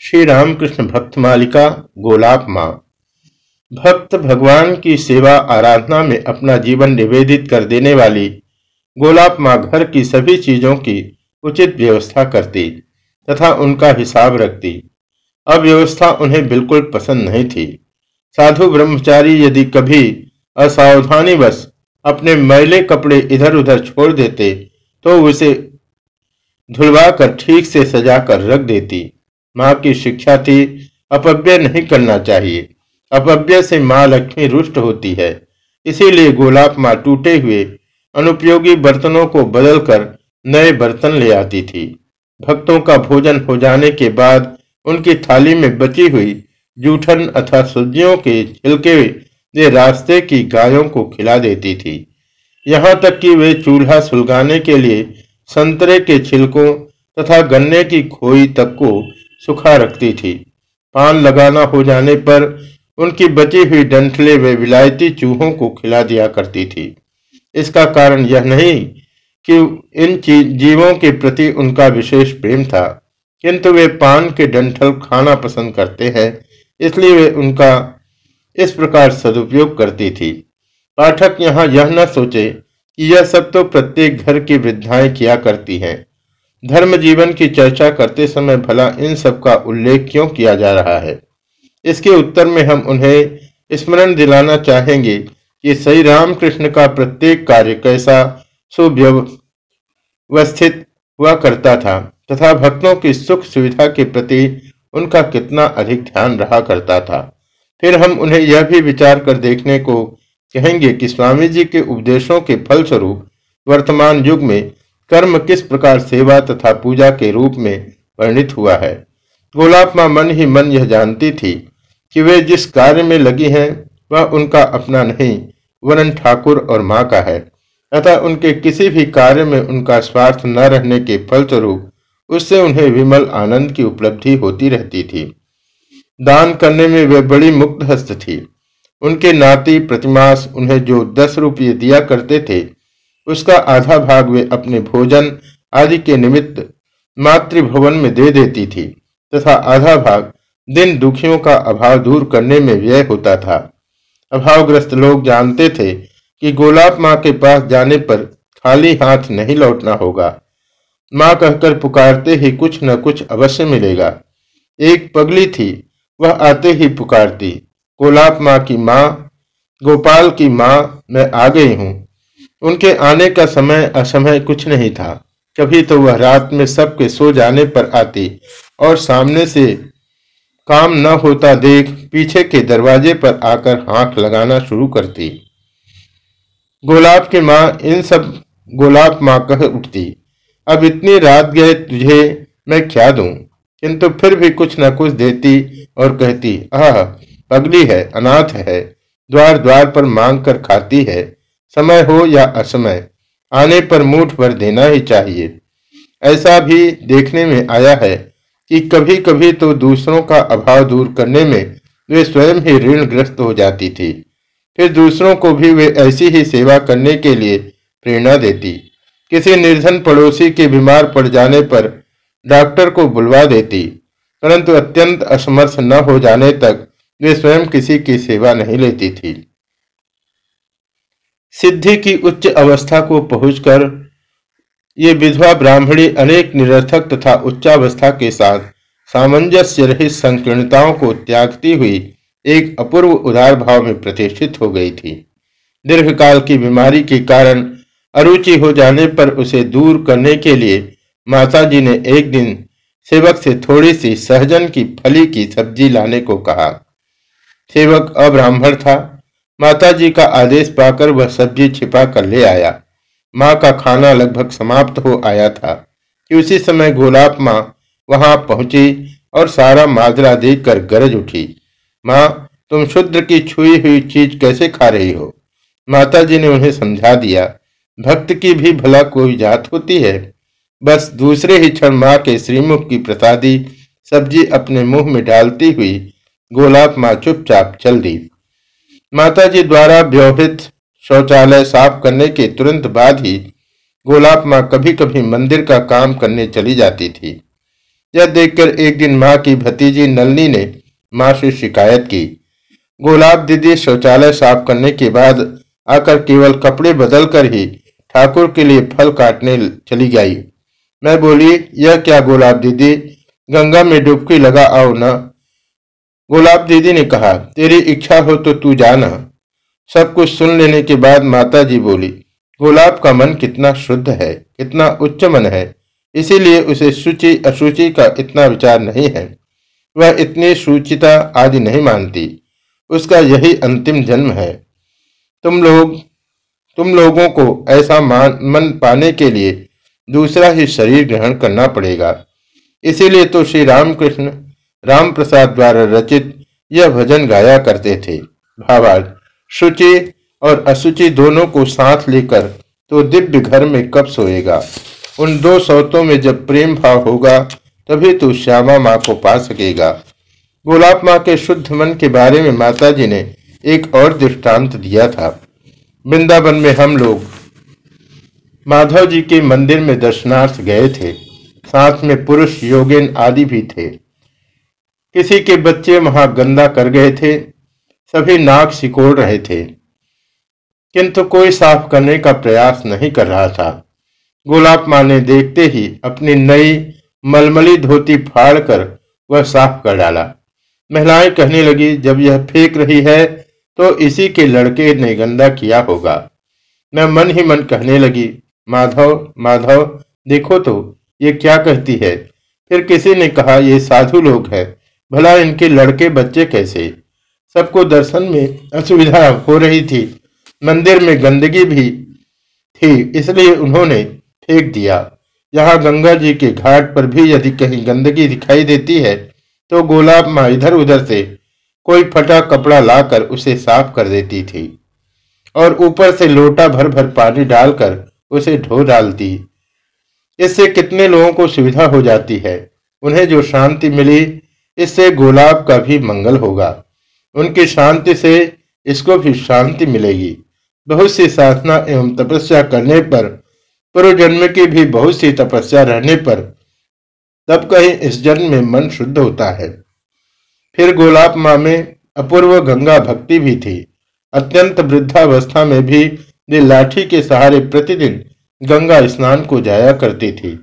श्री रामकृष्ण भक्त मालिका गोलाप माँ। भक्त भगवान की सेवा आराधना में अपना जीवन निवेदित कर देने वाली गोलाप माँ घर की सभी चीज़ों की उचित व्यवस्था करती तथा उनका हिसाब रखती। अव्यवस्था उन्हें बिल्कुल पसंद नहीं थी। साधु ब्रह्मचारी यदि कभी असावधानी बस अपने मैले कपड़े इधर उधर छोड़ देते तो उसे धुलवा कर ठीक से सजा कर रख देती। माँ की शिक्षा थी अपव्य नहीं करना चाहिए। अपव्य से माँ लक्ष्मी रुष्ट होती है। इसीलिए गोलाप माँ टूटे हुए, अनुपयोगी बर्तनों को बदलकर नए बर्तन ले आती थी। भक्तों का भोजन हो जाने के बाद उनकी थाली में बची हुई जूठन अथवा सब्जियों के छिलके वे रास्ते की गायों को खिला देती थी। यहाँ तक कि वे चूल्हा सुलगाने के लिए संतरे के छिलकों तथा गन्ने की खोई तक को सुखा रखती थी। पान लगाना हो जाने पर उनकी बची हुई डंठले वे विलायती चूहों को खिला दिया करती थी। इसका कारण यह नहीं कि इन जीवों के प्रति उनका विशेष प्रेम था, किंतु वे पान के डंठल खाना पसंद करते हैं, इसलिए वे उनका इस प्रकार सदुपयोग करती थी। पाठक यहाँ यह न सोचे कि यह सब तो प्रत्येक घर की वृद्धाएँ किया करती हैं। धर्म जीवन की चर्चा करते समय भला इन सब का उल्लेख क्यों किया जा रहा है? इसके उत्तर में हम उन्हें स्मरण दिलाना चाहेंगे कि श्री रामकृष्ण का प्रत्येक कार्य कैसा सुव्यवस्थित हुआ करता था तथा भक्तों की सुख सुविधा के प्रति उनका कितना अधिक ध्यान रहा करता था। फिर हम उन्हें यह भी विचार कर देखने को कहेंगे कि स्वामी जी के उपदेशों के फलस्वरूप वर्तमान युग में कर्म किस प्रकार सेवा तथा पूजा के रूप में परिणित हुआ है? गोलाब माँ मन ही मन यह जानती थी कि वे जिस कार्य में लगी हैं, वह उनका अपना नहीं, वरन ठाकुर और माँ का है। अतः उनके किसी भी कार्य में उनका स्वार्थ न रहने के फलस्वरूप, उससे उन्हें विमल आनंद की उपलब्धि होती रहती थी। दान करने में वे बड़ी मुक्त हस्त थी। उनके नाती प्रतिमास उन्हें जो दस रुपये दिया करते थे उसका आधा भाग वे अपने भोजन आदि के निमित्त मातृभवन में दे देती थी, तथा आधा भाग दिन दुखियों का अभाव दूर करने में व्यय होता था। अभावग्रस्त लोग जानते थे कि गोलाब माँ के पास जाने पर खाली हाथ नहीं लौटना होगा। माँ कहकर पुकारते ही कुछ न कुछ अवश्य मिलेगा। एक पगली थी, वह आते ही पुकारती, गोलाब माँ की माँ, गोपाल की माँ, मैं आ गई हूँ। उनके आने का समय असमय कुछ नहीं था। कभी तो वह रात में सबके सो जाने पर आती और सामने से काम न होता देख पीछे के दरवाजे पर आकर हाथ लगाना शुरू करती। गोलाब की माँ इन सब गोलाब माँ कह उठती, अब इतनी रात गए तुझे मैं क्या दूँ? किंतु फिर भी कुछ न कुछ देती और कहती, आह, पगली है, अनाथ है द्वार द्वार पर मांग कर खाती है। समय हो या असमय, आने पर मुठ भर देना ही चाहिए। ऐसा भी देखने में आया है कि कभी कभी तो दूसरों का अभाव दूर करने में वे स्वयं ही ऋणग्रस्त हो जाती थी। फिर दूसरों को भी वे ऐसी ही सेवा करने के लिए प्रेरणा देती। किसी निर्धन पड़ोसी के बीमार पड़ जाने पर डॉक्टर को बुलवा देती, परंतु अत्यंत असमर्थ न हो जाने तक वे स्वयं किसी की सेवा नहीं लेती थी। सिद्धि की उच्च अवस्था को पहुंचकर ये विधवा ब्राह्मणी अनेक निरर्थक तथा उच्चावस्था के साथ सामंजस्य रहित संकीर्णताओं को त्यागती हुई एक अपूर्व उदार भाव में प्रतिष्ठित हो गई थी। दीर्घकाल की बीमारी के कारण अरुचि हो जाने पर उसे दूर करने के लिए माता जी ने एक दिन सेवक से थोड़ी सी सहजन की फली की सब्ज़ी लाने को कहा। सेवक अब्राह्मण था माता जी का आदेश पाकर वह सब्ज़ी छिपा कर ले आया। माँ का खाना लगभग समाप्त हो आया था। कि उसी समय गोलाब माँ वहाँ पहुँची और सारा माजरा देखकर गरज उठी। माँ, तुम शुद्र की छुई हुई चीज़ कैसे खा रही हो? माता जी ने उन्हें समझा दिया, भक्त की भी भला कोई जात होती है? बस दूसरे ही क्षण माँ के श्रीमुख की प्रसादी सब्ज़ी अपने मुँह में डालती हुई गोलाब माँ चुपचाप चल दी। माता जी द्वारा व्यवहित शौचालय साफ़ करने के तुरंत बाद ही गोलाब माँ कभी कभी मंदिर का काम करने चली जाती थी। यह देखकर एक दिन माँ की भतीजी नलनी ने माँ से शिकायत की। गोलाब दीदी शौचालय साफ़ करने के बाद आकर केवल कपड़े बदल कर ही ठाकुर के लिए फल काटने चली गई। मैं बोली, यह क्या गोलाब दीदी? गंगा में डुबकी लगा आओ ना। गुलाब दीदी ने कहा, तेरी इच्छा हो तो तू जाना। सब कुछ सुन लेने के बाद माता जी बोली, गुलाब का मन कितना शुद्ध है, कितना उच्च मन है। इसीलिए उसे सूचि, असूचि का इतना विचार नहीं है। वह इतनी सूचिता आदि नहीं मानती। उसका यही अंतिम जन्म है। तुम लोग, तुम लोगों को ऐसा मान, मन पाने के लिए दूसरा ही शरीर ग्रहण करना पड़ेगा। इसीलिए तो श्री रामकृष्ण राम प्रसाद द्वारा रचित यह भजन गाया करते थे। भावार्थ शुचि और असुचि दोनों को साथ लेकर तो दिव्य घर में कब सोएगा? उन दो सौतों में जब प्रेम भाव होगा, तभी तो श्यामा माँ को पा सकेगा। गुलाब माँ के शुद्ध मन के बारे में माता जी ने एक और दृष्टांत दिया था। वृंदावन में हम लोग माधव जी के मंदिर में दर्शनार्थ गए थे। साथ में पुरुष, योगेन आदि भी थे। किसी के बच्चे वहाँ गंदा कर गए थे, सभी नाक सिकोड़ रहे थे। किंतु कोई साफ़ करने का प्रयास नहीं कर रहा था। गुलाब माँ ने देखते ही अपनी नई मलमली धोती फाड़ कर वह साफ़ कर डाला। महिलाएँ कहने लगी, जब यह फेंक रही है तो इसी के लड़के ने गंदा किया होगा। मैं मन ही मन कहने लगी, माधव माधव, देखो तो ये क्या कहती है? फिर किसी ने कहा, ये साधु लोग हैं। भला इनके लड़के बच्चे कैसे? सबको दर्शन में असुविधा हो रही थी। मंदिर में गंदगी भी थी, इसलिए उन्होंने फेंक दिया। यहाँ गंगा जी के घाट पर भी यदि कहीं गंदगी दिखाई देती है तो गोलाब माँ इधर उधर से कोई फटा कपड़ा लाकर उसे साफ़ कर देती थी और ऊपर से लोटा भर भर पानी डालकर उसे ढो डालती। इससे कितने लोगों को सुविधा हो जाती है? उन्हें जो शांति मिली इससे गोलाब का भी मंगल होगा। उनकी शांति से इसको भी शांति मिलेगी। बहुत सी साधना एवं तपस्या करने पर, पूर्व जन्म की भी बहुत सी तपस्या रहने पर, तब कहीं इस जन्म में मन शुद्ध होता है। फिर गोलाब माँ में अपूर्व गंगा भक्ति भी थी। अत्यंत वृद्धावस्था में भी वे लाठी के सहारे प्रतिदिन गंगा स्नान को जाया करती थी।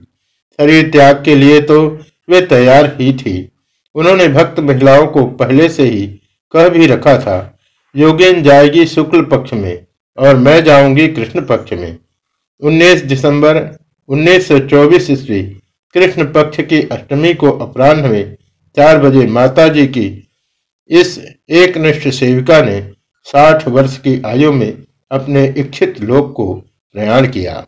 शरीर त्याग के लिए तो वे तैयार ही थी। उन्होंने भक्त महिलाओं को पहले से ही कह भी रखा था, योगेन जाएगी शुक्ल पक्ष में और मैं जाऊँगी कृष्ण पक्ष में। 19 दिसंबर 1924 ईस्वी, कृष्ण पक्ष की अष्टमी को अपराह्न में चार बजे माता जी की इस एक निष्ठ सेविका ने साठ वर्ष की आयु में अपने इच्छित लोक को प्रयाण किया।